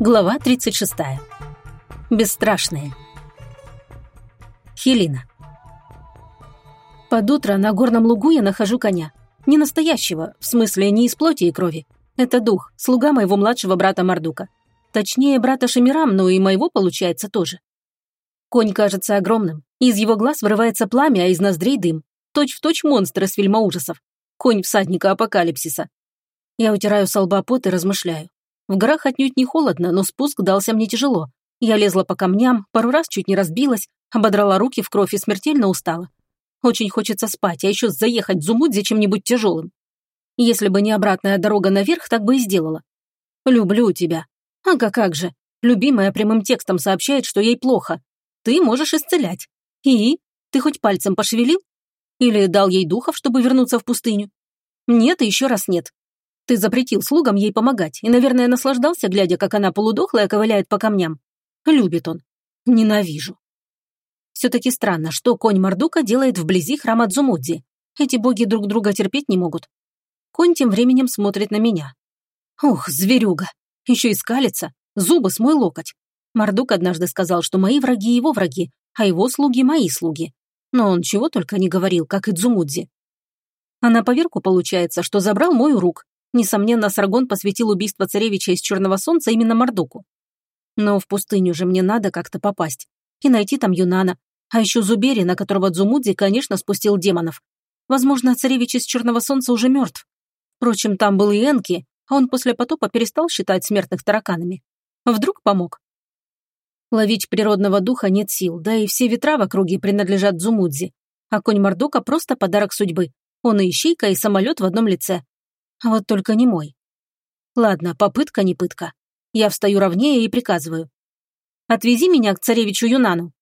Глава 36. Бесстрашные. Хелина. Под утро на горном лугу я нахожу коня. Не настоящего, в смысле не из плоти и крови. Это дух, слуга моего младшего брата Мардука. Точнее, брата Шамирам, но и моего получается тоже. Конь кажется огромным. Из его глаз вырывается пламя, а из ноздрей дым. Точь-в-точь монстр из фильма ужасов. Конь всадника апокалипсиса. Я утираю с лба пот и размышляю. В горах отнюдь не холодно, но спуск дался мне тяжело. Я лезла по камням, пару раз чуть не разбилась, ободрала руки в кровь и смертельно устала. Очень хочется спать, а еще заехать в Зумудзи чем-нибудь тяжелым. Если бы не обратная дорога наверх, так бы и сделала. «Люблю тебя». Ага, как же. Любимая прямым текстом сообщает, что ей плохо. Ты можешь исцелять. И? Ты хоть пальцем пошевелил? Или дал ей духов, чтобы вернуться в пустыню? Нет и еще раз нет. Ты запретил слугам ей помогать и, наверное, наслаждался, глядя, как она полудохлая ковыляет по камням. Любит он. Ненавижу. Все-таки странно, что конь Мардука делает вблизи храма Дзумудзи. Эти боги друг друга терпеть не могут. Конь тем временем смотрит на меня. Ух, зверюга. Еще и скалится. Зубы с мой локоть. Мардук однажды сказал, что мои враги его враги, а его слуги мои слуги. Но он чего только не говорил, как и Дзумудзи. А на поверку получается, что забрал мой урук, Несомненно, Саргон посвятил убийство царевича из Черного Солнца именно Мордуку. Но в пустыню же мне надо как-то попасть. И найти там Юнана. А еще Зубери, на которого Дзумудзи, конечно, спустил демонов. Возможно, царевич из Черного Солнца уже мертв. Впрочем, там был и Энки, а он после потопа перестал считать смертных тараканами. Вдруг помог? Ловить природного духа нет сил, да и все ветра в округе принадлежат Дзумудзи. А конь Мордука просто подарок судьбы. Он и ищейка, и самолет в одном лице. А вот только не мой. Ладно, попытка не пытка. Я встаю ровнее и приказываю. «Отвези меня к царевичу Юнану».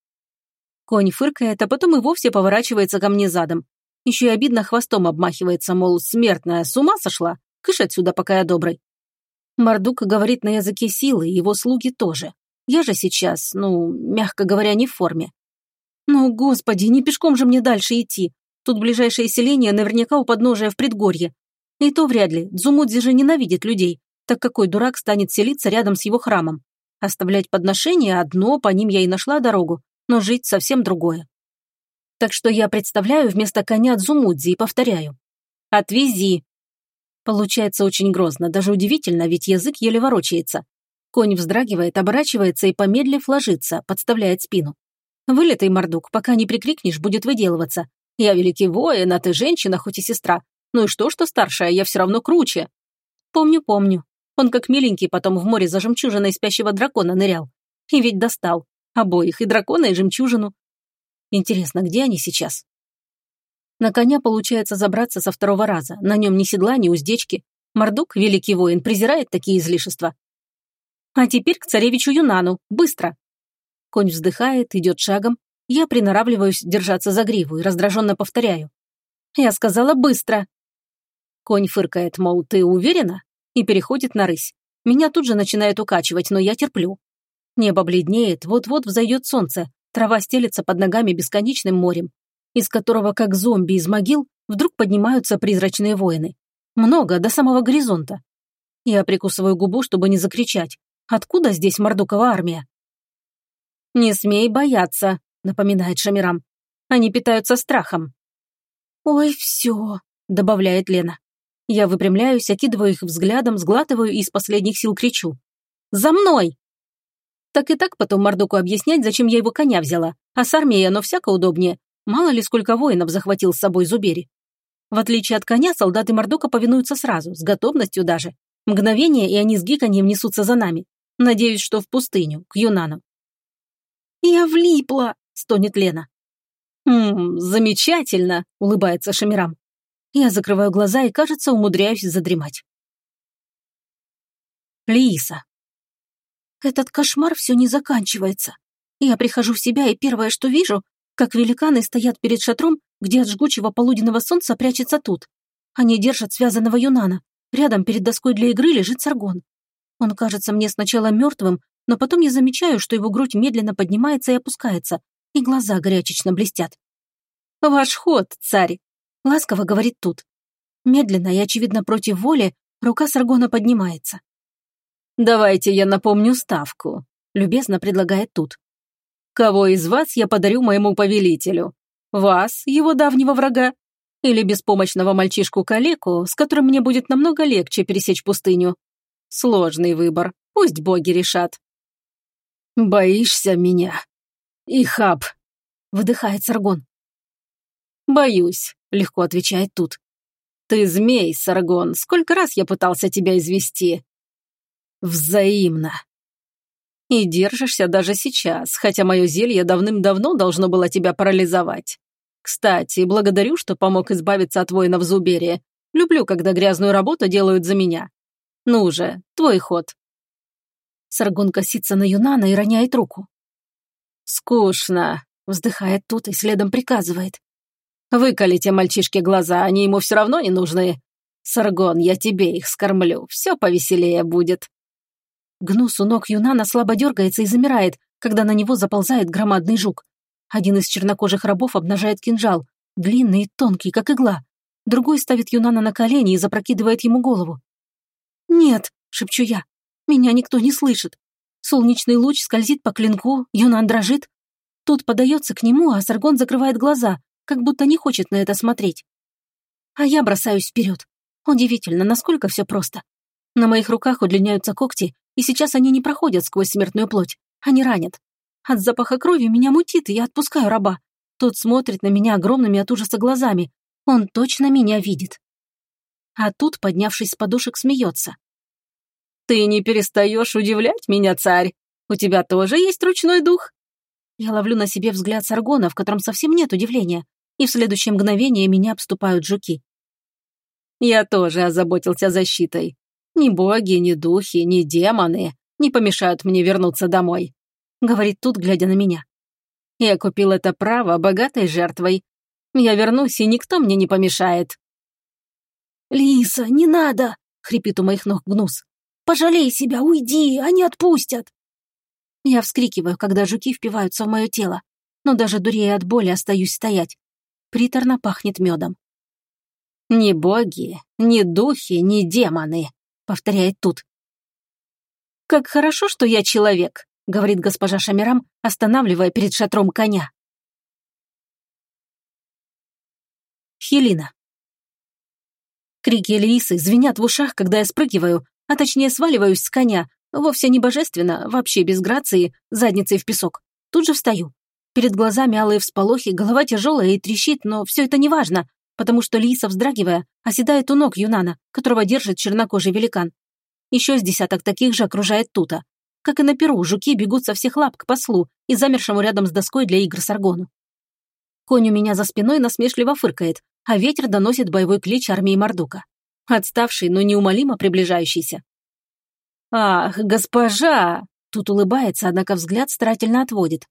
Конь фыркает, а потом и вовсе поворачивается ко мне задом. Еще и обидно хвостом обмахивается, мол, смертная, с ума сошла? Кыш отсюда, пока я добрый. Мордук говорит на языке силы, его слуги тоже. Я же сейчас, ну, мягко говоря, не в форме. Ну, господи, не пешком же мне дальше идти. Тут ближайшее селение наверняка у подножия в предгорье, и то вряд ли, Дзумудзи же ненавидит людей, так какой дурак станет селиться рядом с его храмом? Оставлять подношения одно, по ним я и нашла дорогу, но жить совсем другое. Так что я представляю вместо коня Дзумудзи и повторяю. «Отвези!» Получается очень грозно, даже удивительно, ведь язык еле ворочается. Конь вздрагивает, оборачивается и, помедлив, ложится, подставляет спину. Вылитый мордук, пока не прикрикнешь, будет выделываться. Я великий воин, а ты женщина, хоть и сестра. Ну и что, что старшая, я все равно круче. Помню, помню. Он как миленький потом в море за жемчужиной спящего дракона нырял. И ведь достал. Обоих, и дракона, и жемчужину. Интересно, где они сейчас? На коня получается забраться со второго раза. На нем ни седла, ни уздечки. Мордук, великий воин, презирает такие излишества. А теперь к царевичу Юнану. Быстро. Конь вздыхает, идет шагом. Я приноравливаюсь держаться за гриву и раздраженно повторяю. Я сказала быстро. Конь фыркает, мол, ты уверена? И переходит на рысь. Меня тут же начинает укачивать, но я терплю. Небо бледнеет, вот-вот взойдет солнце, трава стелется под ногами бесконечным морем, из которого, как зомби из могил, вдруг поднимаются призрачные воины. Много, до самого горизонта. Я прикусываю губу, чтобы не закричать. Откуда здесь Мордукова армия? «Не смей бояться», — напоминает Шамирам. «Они питаются страхом». «Ой, все», — добавляет Лена. Я выпрямляюсь, окидываю их взглядом, сглатываю и из последних сил кричу. «За мной!» Так и так потом Мордоку объяснять, зачем я его коня взяла. А с армией оно всяко удобнее. Мало ли сколько воинов захватил с собой Зубери. В отличие от коня, солдаты Мордока повинуются сразу, с готовностью даже. Мгновение, и они с гиканьем несутся за нами. Надеюсь, что в пустыню, к Юнану. «Я влипла!» — стонет Лена. «Хм, замечательно!» — улыбается Шамирам. Я закрываю глаза и, кажется, умудряюсь задремать. Лиса. Этот кошмар все не заканчивается. Я прихожу в себя, и первое, что вижу, как великаны стоят перед шатром, где от жгучего полуденного солнца прячется тут. Они держат связанного Юнана. Рядом перед доской для игры лежит Саргон. Он кажется мне сначала мертвым, но потом я замечаю, что его грудь медленно поднимается и опускается, и глаза горячечно блестят. «Ваш ход, царь!» Ласково говорит тут. Медленно и, очевидно, против воли, рука Саргона поднимается. «Давайте я напомню ставку», — любезно предлагает тут. «Кого из вас я подарю моему повелителю? Вас, его давнего врага? Или беспомощного мальчишку-калеку, с которым мне будет намного легче пересечь пустыню? Сложный выбор, пусть боги решат». «Боишься меня?» «Ихаб», — выдыхает Саргон. «Боюсь», — легко отвечает тут. «Ты змей, Саргон, сколько раз я пытался тебя извести?» «Взаимно», и держишься даже сейчас, хотя мое зелье давным-давно должно было тебя парализовать. Кстати, благодарю, что помог избавиться от воина в Зубере. Люблю, когда грязную работу делают за меня. Ну же, твой ход. Саргон косится на Юнана и роняет руку. «Скучно», — вздыхает тут и следом приказывает. «Выколите мальчишке глаза, они ему все равно не нужны. Саргон, я тебе их скормлю, все повеселее будет». Гнус у ног Юнана слабо дергается и замирает, когда на него заползает громадный жук. Один из чернокожих рабов обнажает кинжал, длинный и тонкий, как игла. Другой ставит Юнана на колени и запрокидывает ему голову. «Нет», — шепчу я, — «меня никто не слышит». Солнечный луч скользит по клинку, Юнан дрожит. Тут подается к нему, а Саргон закрывает глаза, как будто не хочет на это смотреть. А я бросаюсь вперед. Удивительно, насколько все просто. На моих руках удлиняются когти, и сейчас они не проходят сквозь смертную плоть, они ранят. От запаха крови меня мутит, и я отпускаю раба. Тот смотрит на меня огромными от ужаса глазами. Он точно меня видит. А тут, поднявшись с подушек, смеется. «Ты не перестаешь удивлять меня, царь. У тебя тоже есть ручной дух?» Я ловлю на себе взгляд Саргона, в котором совсем нет удивления, и в следующее мгновение меня обступают жуки. «Я тоже озаботился защитой. Ни боги, ни духи, ни демоны не помешают мне вернуться домой», — говорит тут, глядя на меня. «Я купил это право богатой жертвой. Я вернусь, и никто мне не помешает». «Лиса, не надо!» — хрипит у моих ног Гнус. «Пожалей себя, уйди, они отпустят!» Я вскрикиваю, когда жуки впиваются в мое тело, но даже дурея от боли остаюсь стоять. Приторно пахнет медом. «Ни боги, ни духи, ни демоны!» повторяет тут. «Как хорошо, что я человек», — говорит госпожа Шамирам, останавливая перед шатром коня. Хелина. Крики Элисы звенят в ушах, когда я спрыгиваю, а точнее сваливаюсь с коня, вовсе не божественно, вообще без грации, задницей в песок. Тут же встаю. Перед глазами алые всполохи, голова тяжелая и трещит, но все это не важно потому что Лиса, вздрагивая, оседает у ног Юнана, которого держит чернокожий великан. Еще с десяток таких же окружает Тута. Как и на Перу, жуки бегут со всех лап к послу и замершему рядом с доской для игр Саргону. Конь у меня за спиной насмешливо фыркает, а ветер доносит боевой клич армии Мордука. Отставший, но неумолимо приближающийся. «Ах, госпожа!» Тут улыбается, однако взгляд старательно отводит.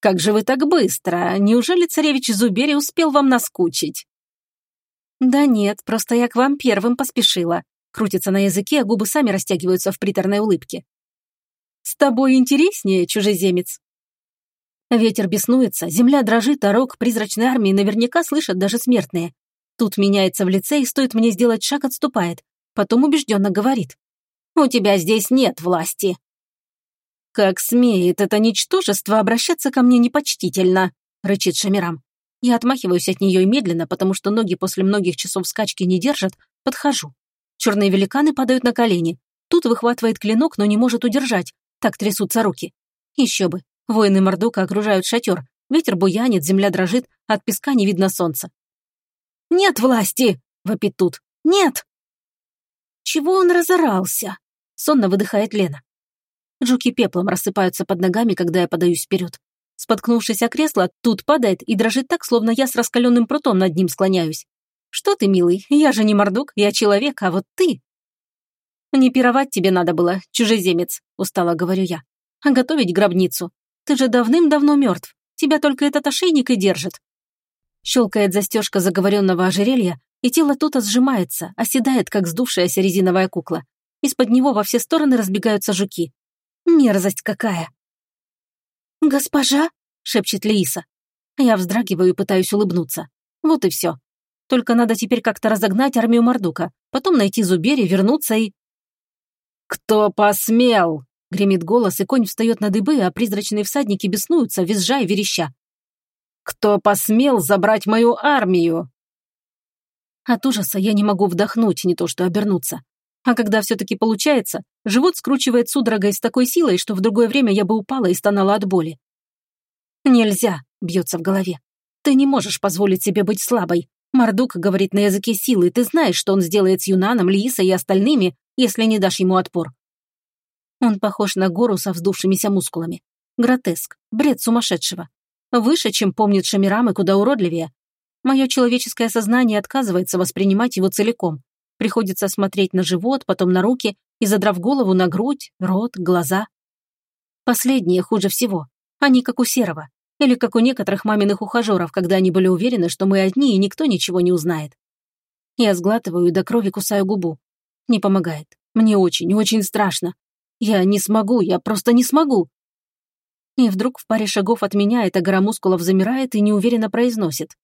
«Как же вы так быстро? Неужели царевич Зубери успел вам наскучить?» «Да нет, просто я к вам первым поспешила», крутится на языке, а губы сами растягиваются в приторной улыбке. «С тобой интереснее, чужеземец». Ветер беснуется, земля дрожит, а рог призрачной армии наверняка слышат даже смертные. Тут меняется в лице и стоит мне сделать шаг, отступает. Потом убежденно говорит. «У тебя здесь нет власти». «Как смеет это ничтожество обращаться ко мне непочтительно», рычит Шамирам. Я отмахиваюсь от нее медленно, потому что ноги после многих часов скачки не держат, подхожу. Черные великаны падают на колени. Тут выхватывает клинок, но не может удержать. Так трясутся руки. Еще бы. Воины Мордука окружают шатер. Ветер буянит, земля дрожит, от песка не видно солнца. «Нет власти!» — вопит тут. «Нет!» «Чего он разорался?» — сонно выдыхает Лена. Жуки пеплом рассыпаются под ногами, когда я подаюсь вперед. Споткнувшись о кресло, тут падает и дрожит так, словно я с раскаленным прутом над ним склоняюсь. «Что ты, милый, я же не мордук, я человек, а вот ты...» «Не пировать тебе надо было, чужеземец», — устало говорю я, «а готовить гробницу. Ты же давным-давно мертв, тебя только этот ошейник и держит». Щелкает застежка заговоренного ожерелья, и тело тута сжимается, оседает, как сдувшаяся резиновая кукла. Из-под него во все стороны разбегаются жуки. Мерзость какая! «Госпожа?» — шепчет Лииса. Я вздрагиваю и пытаюсь улыбнуться. Вот и все. Только надо теперь как-то разогнать армию Мордука, потом найти Зубери, вернуться и... «Кто посмел?» — гремит голос, и конь встает на дыбы, а призрачные всадники беснуются, визжа и вереща. «Кто посмел забрать мою армию?» От ужаса я не могу вдохнуть, не то что обернуться. А когда все-таки получается, живот скручивает судорогой с такой силой, что в другое время я бы упала и стонала от боли. «Нельзя», — бьется в голове. «Ты не можешь позволить себе быть слабой. Мардук говорит на языке силы, ты знаешь, что он сделает с Юнаном, Лиисой и остальными, если не дашь ему отпор». Он похож на гору со вздувшимися мускулами. Гротеск, бред сумасшедшего. Выше, чем помнит Шамирам и куда уродливее. Мое человеческое сознание отказывается воспринимать его целиком. Приходится смотреть на живот, потом на руки и, задрав голову, на грудь, рот, глаза. Последнее хуже всего. Они как у Серого. Или как у некоторых маминых ухажеров, когда они были уверены, что мы одни и никто ничего не узнает. Я сглатываю до крови кусаю губу. Не помогает. Мне очень, очень страшно. Я не смогу, я просто не смогу. И вдруг в паре шагов от меня эта гора мускулов замирает и неуверенно произносит.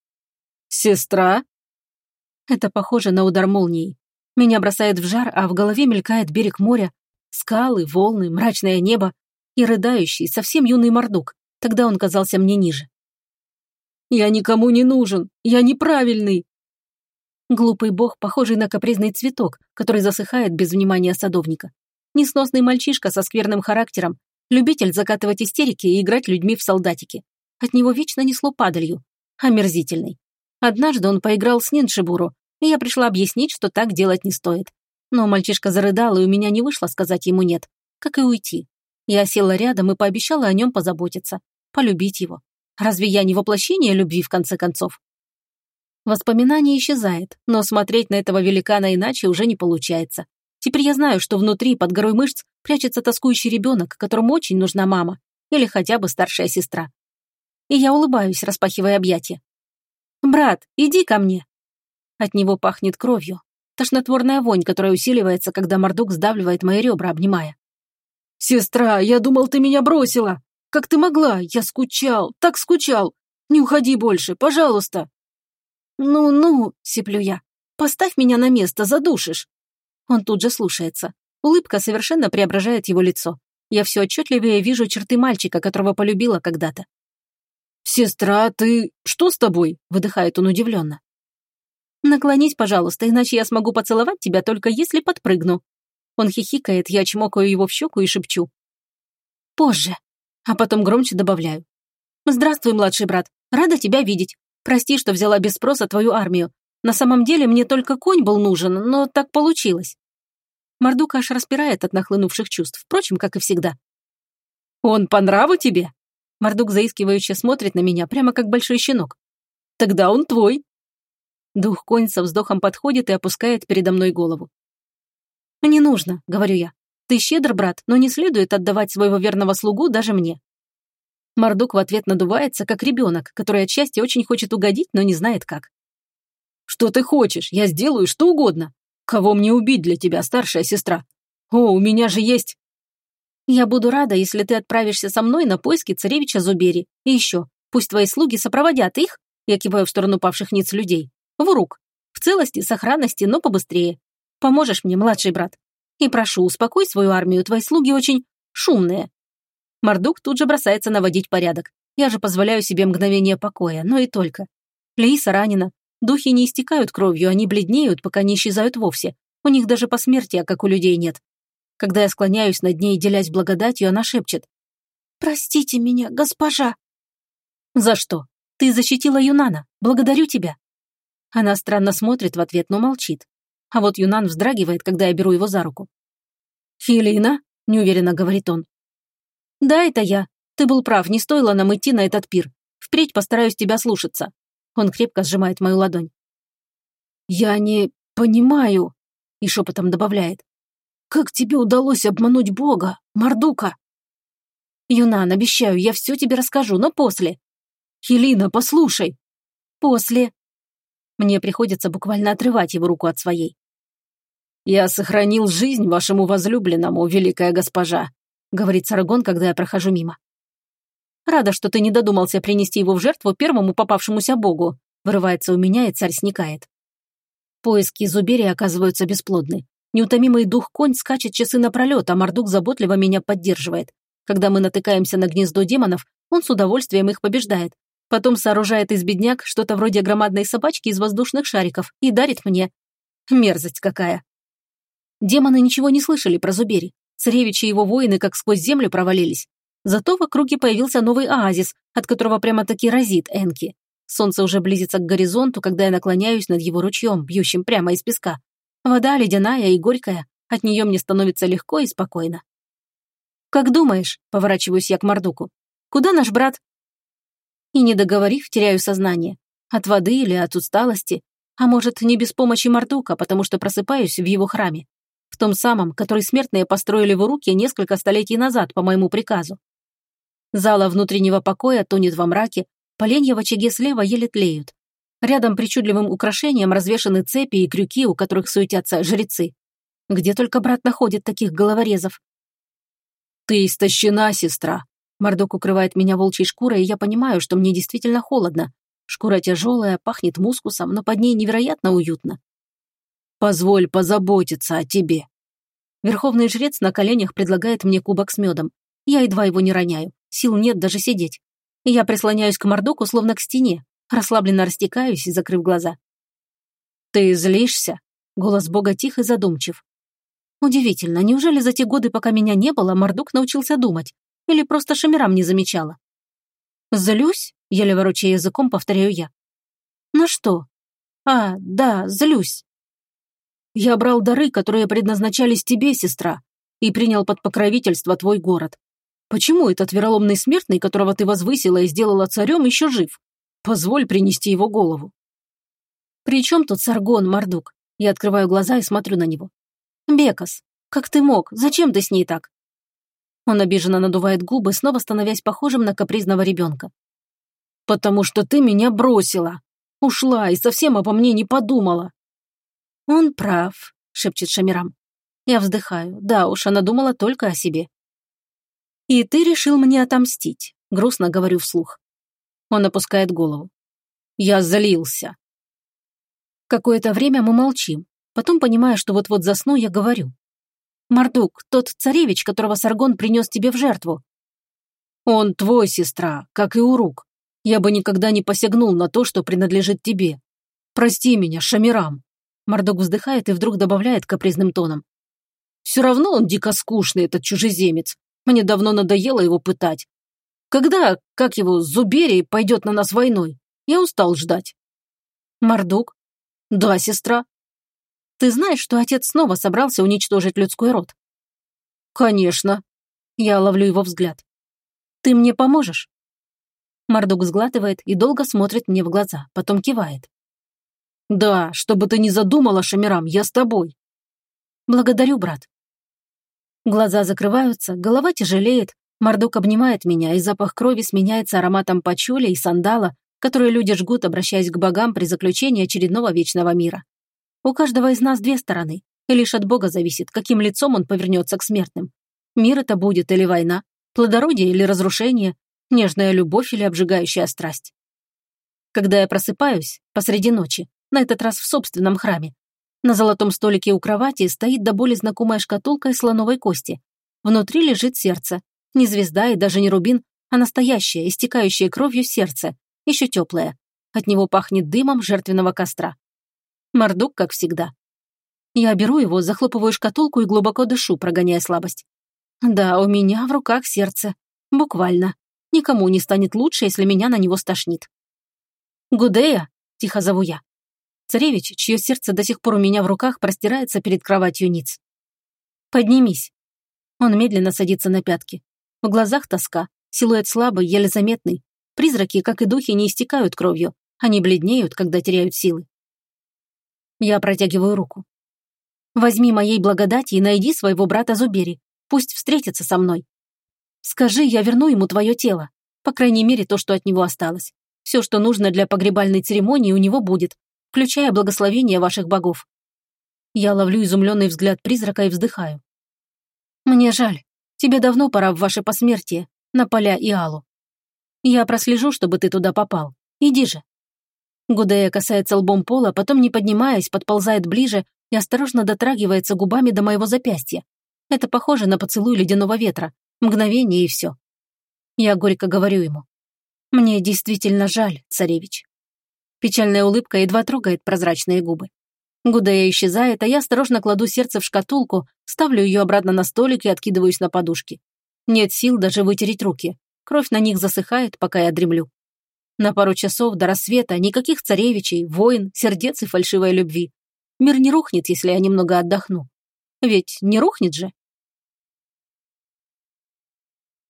«Сестра?» Это похоже на удар молнии. Меня бросает в жар, а в голове мелькает берег моря, скалы, волны, мрачное небо и рыдающий, совсем юный мордук. Тогда он казался мне ниже. «Я никому не нужен! Я неправильный!» Глупый бог, похожий на капризный цветок, который засыхает без внимания садовника. Несносный мальчишка со скверным характером, любитель закатывать истерики и играть людьми в солдатики. От него вечно несло падалью. Омерзительный. Однажды он поиграл с Ниншибуру, и я пришла объяснить, что так делать не стоит. Но мальчишка зарыдал, и у меня не вышло сказать ему «нет», как и уйти. Я села рядом и пообещала о нем позаботиться, полюбить его. Разве я не воплощение любви, в конце концов? Воспоминание исчезает, но смотреть на этого великана иначе уже не получается. Теперь я знаю, что внутри, под горой мышц, прячется тоскующий ребенок, которому очень нужна мама или хотя бы старшая сестра. И я улыбаюсь, распахивая объятия. «Брат, иди ко мне!» От него пахнет кровью. Тошнотворная вонь, которая усиливается, когда Мордук сдавливает мои ребра, обнимая. «Сестра, я думал, ты меня бросила! Как ты могла? Я скучал, так скучал! Не уходи больше, пожалуйста!» «Ну-ну», — сиплю я, — «поставь меня на место, задушишь!» Он тут же слушается. Улыбка совершенно преображает его лицо. Я все отчетливее вижу черты мальчика, которого полюбила когда-то. «Сестра, ты... Что с тобой?» — выдыхает он удивленно. «Наклонись, пожалуйста, иначе я смогу поцеловать тебя только если подпрыгну». Он хихикает, я чмокаю его в щеку и шепчу. «Позже». А потом громче добавляю. «Здравствуй, младший брат. Рада тебя видеть. Прости, что взяла без спроса твою армию. На самом деле мне только конь был нужен, но так получилось». Мордук аж распирает от нахлынувших чувств, впрочем, как и всегда. «Он по нраву тебе?» Мордук заискивающе смотрит на меня, прямо как большой щенок. «Тогда он твой». Дух конь со вздохом подходит и опускает передо мной голову. «Не нужно», — говорю я. «Ты щедр, брат, но не следует отдавать своего верного слугу даже мне». Мордук в ответ надувается, как ребенок, который отчасти очень хочет угодить, но не знает как. «Что ты хочешь? Я сделаю что угодно. Кого мне убить для тебя, старшая сестра? О, у меня же есть...» «Я буду рада, если ты отправишься со мной на поиски царевича Зубери. И еще, пусть твои слуги сопроводят их, я киваю в сторону павших ниц людей, в рук. В целости, сохранности, но побыстрее. Поможешь мне, младший брат? И прошу, успокой свою армию, твои слуги очень шумные». Мордук тут же бросается наводить порядок. Я же позволяю себе мгновение покоя, но и только. Леиса ранена. Духи не истекают кровью, они бледнеют, пока не исчезают вовсе. У них даже посмертия, как у людей, нет. Когда я склоняюсь над ней, делясь благодатью, она шепчет. «Простите меня, госпожа!» «За что? Ты защитила Юнана. Благодарю тебя!» Она странно смотрит в ответ, но молчит. А вот Юнан вздрагивает, когда я беру его за руку. «Филина?» – неуверенно говорит он. «Да, это я. Ты был прав, не стоило нам идти на этот пир. Впредь постараюсь тебя слушаться». Он крепко сжимает мою ладонь. «Я не понимаю», – и шепотом добавляет. «Как тебе удалось обмануть Бога, Мардука?» «Юнан, обещаю, я все тебе расскажу, но после». «Хелина, послушай». «После», мне приходится буквально отрывать его руку от своей. «Я сохранил жизнь вашему возлюбленному, великая госпожа», говорит Сарагон, когда я прохожу мимо. «Рада, что ты не додумался принести его в жертву первому попавшемуся богу», вырывается у меня, и царь сникает. Поиски Зубери оказываются бесплодны. Неутомимый дух конь скачет часы напролет, а Мордук заботливо меня поддерживает. Когда мы натыкаемся на гнездо демонов, он с удовольствием их побеждает. Потом сооружает из бедняк что-то вроде громадной собачки из воздушных шариков и дарит мне. Мерзость какая. Демоны ничего не слышали про Зубери. Царевич и его воины как сквозь землю провалились. Зато в округе появился новый оазис, от которого прямо-таки разит Энки. Солнце уже близится к горизонту, когда я наклоняюсь над его ручьем, бьющим прямо из песка. Вода ледяная и горькая, от нее мне становится легко и спокойно. «Как думаешь?» – поворачиваюсь я к Мордуку. «Куда наш брат?» И, не договорив, теряю сознание. От воды или от усталости. А может, не без помощи Мордука, потому что просыпаюсь в его храме. В том самом, который смертные построили в Уруке несколько столетий назад по моему приказу. Зала внутреннего покоя тонет во мраке, поленья в очаге слева еле тлеют. Рядом причудливым украшением развешаны цепи и крюки, у которых суетятся жрецы. Где только брат находит таких головорезов? «Ты истощена, сестра!» Мордок укрывает меня волчьей шкурой, и я понимаю, что мне действительно холодно. Шкура тяжелая, пахнет мускусом, но под ней невероятно уютно. «Позволь позаботиться о тебе». Верховный жрец на коленях предлагает мне кубок с медом. Я едва его не роняю, сил нет даже сидеть. Я прислоняюсь к Мордоку, словно к стене, Расслабленно растекаюсь, закрыв глаза. «Ты злишься?» Голос Бога тих и задумчив. Удивительно, неужели за те годы, пока меня не было, Мордук научился думать? Или просто Шамирам не замечала? «Злюсь?» — еле ворочая языком, повторяю я. «На что?» «А, да, злюсь». «Я брал дары, которые предназначались тебе, сестра, и принял под покровительство твой город. Почему этот вероломный смертный, которого ты возвысила и сделала царем, еще жив? Позволь принести его голову. При чем тут Саргон, Мордук? Я открываю глаза и смотрю на него. Бекас, как ты мог? Зачем ты с ней так? Он обиженно надувает губы, снова становясь похожим на капризного ребенка. «Потому что ты меня бросила. Ушла и совсем обо мне не подумала». «Он прав», — шепчет Шамирам. Я вздыхаю. Да уж, она думала только о себе. «И ты решил мне отомстить», — грустно говорю вслух. Он опускает голову. Я залился. Какое-то время мы молчим. Потом, понимая, что вот-вот засну, я говорю. «Мардук, тот царевич, которого Саргон принес тебе в жертву». «Он твой, сестра, как и Урук. Я бы никогда не посягнул на то, что принадлежит тебе. Прости меня, Шамирам». Мардук вздыхает и вдруг добавляет капризным тоном. «Все равно он дико скучный, этот чужеземец. Мне давно надоело его пытать. Когда, как его, Зуберий пойдет на нас войной? Я устал ждать. Мордук? Да, сестра. Ты знаешь, что отец снова собрался уничтожить людской род? Конечно. Я ловлю его взгляд. Ты мне поможешь? Мордук сглатывает и долго смотрит мне в глаза, потом кивает. «Да, что бы ты ни задумала, Шамирам, я с тобой». «Благодарю, брат». Глаза закрываются, голова тяжелеет, Мордук обнимает меня, и запах крови сменяется ароматом пачули и сандала, которые люди жгут, обращаясь к богам при заключении очередного вечного мира. У каждого из нас две стороны, и лишь от Бога зависит, каким лицом он повернется к смертным. Мир это будет или война, плодородие или разрушение, нежная любовь или обжигающая страсть. Когда я просыпаюсь, посреди ночи, на этот раз в собственном храме, на золотом столике у кровати стоит до боли знакомая шкатулка из слоновой кости. Внутри лежит сердце, не звезда и даже не рубин, а настоящее, истекающее кровью сердце, еще теплое. От него пахнет дымом жертвенного костра. Мордук, как всегда. Я беру его, захлопываю шкатулку и глубоко дышу, прогоняя слабость. Да, у меня в руках сердце. Буквально. Никому не станет лучше, если меня на него стошнит. «Гудея!» – тихо зову я. Царевич, чье сердце до сих пор у меня в руках, простирается перед кроватью ниц. «Поднимись». Он медленно садится на пятки. В глазах тоска, силуэт слабый, еле заметный. Призраки, как и духи, не истекают кровью. Они бледнеют, когда теряют силы. Я протягиваю руку. Возьми моей благодати и найди своего брата Зубери. Пусть встретится со мной. Скажи, я верну ему твое тело. По крайней мере, то, что от него осталось. Все, что нужно для погребальной церемонии, у него будет, включая благословение ваших богов. Я ловлю изумленный взгляд призрака и вздыхаю. Мне жаль. Тебе давно пора в ваше посмертие, на поля и Алу. Я прослежу, чтобы ты туда попал. Иди же». Гудея касается лбом пола, потом, не поднимаясь, подползает ближе, и осторожно дотрагивается губами до моего запястья. Это похоже на поцелуй ледяного ветра. Мгновение и все. Я горько говорю ему. «Мне действительно жаль, царевич». Печальная улыбка едва трогает прозрачные губы. Гудея исчезает, а я осторожно кладу сердце в шкатулку, ставлю ее обратно на столик и откидываюсь на подушки. Нет сил даже вытереть руки. Кровь на них засыхает, пока я дремлю. На пару часов до рассвета никаких царевичей, войн, сердец и фальшивой любви. Мир не рухнет, если я немного отдохну. Ведь не рухнет же.